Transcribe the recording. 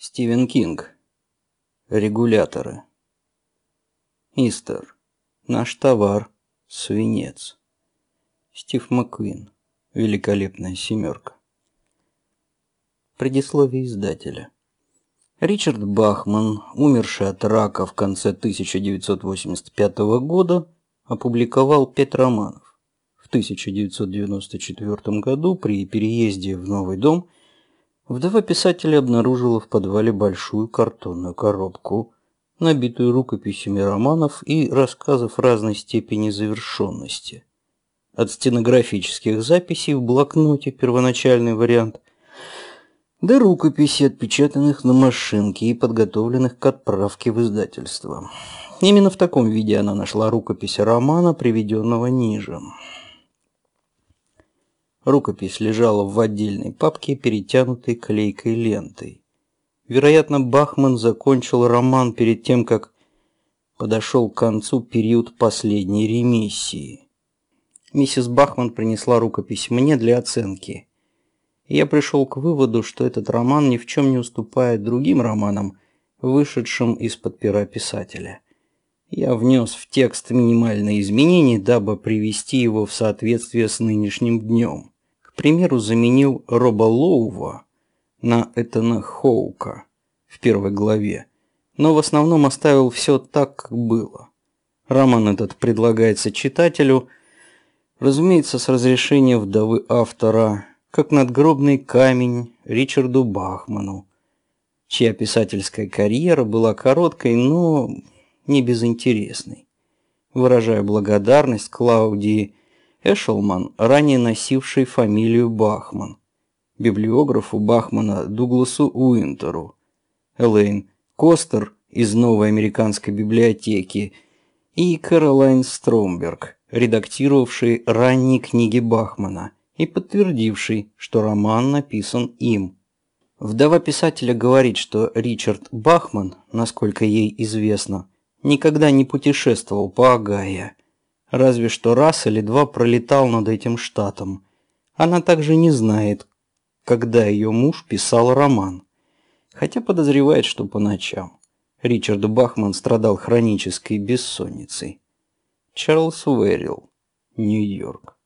Стивен Кинг. Регуляторы. Истер. Наш товар. Свинец. Стив Маккуин. Великолепная семерка. Предисловие издателя. Ричард Бахман, умерший от рака в конце 1985 года, опубликовал пять романов. В 1994 году при переезде в новый дом – Вдова писателя обнаружила в подвале большую картонную коробку, набитую рукописями романов и рассказов разной степени завершенности. От стенографических записей в блокноте первоначальный вариант до рукописей, отпечатанных на машинке и подготовленных к отправке в издательство. Именно в таком виде она нашла рукопись романа, приведенного ниже. Рукопись лежала в отдельной папке, перетянутой клейкой лентой. Вероятно, Бахман закончил роман перед тем, как подошел к концу период последней ремиссии. Миссис Бахман принесла рукопись мне для оценки. Я пришел к выводу, что этот роман ни в чем не уступает другим романам, вышедшим из-под пера писателя. Я внес в текст минимальные изменения, дабы привести его в соответствие с нынешним днем примеру, заменил Роба Лоува на Этана Хоука в первой главе, но в основном оставил все так, как было. Роман этот предлагается читателю, разумеется, с разрешения вдовы автора, как надгробный камень Ричарду Бахману, чья писательская карьера была короткой, но не безинтересной. Выражаю благодарность Клаудии Эшелман, ранее носивший фамилию Бахман, библиографу Бахмана Дугласу Уинтеру, Элейн Костер из Новой американской библиотеки и Кэролайн Стромберг, редактировавший ранние книги Бахмана и подтвердивший, что роман написан им. Вдова писателя говорит, что Ричард Бахман, насколько ей известно, никогда не путешествовал по Огайо Разве что раз или два пролетал над этим штатом. Она также не знает, когда ее муж писал роман. Хотя подозревает, что по ночам. Ричард Бахман страдал хронической бессонницей. Чарльз Уэрилл, Нью-Йорк.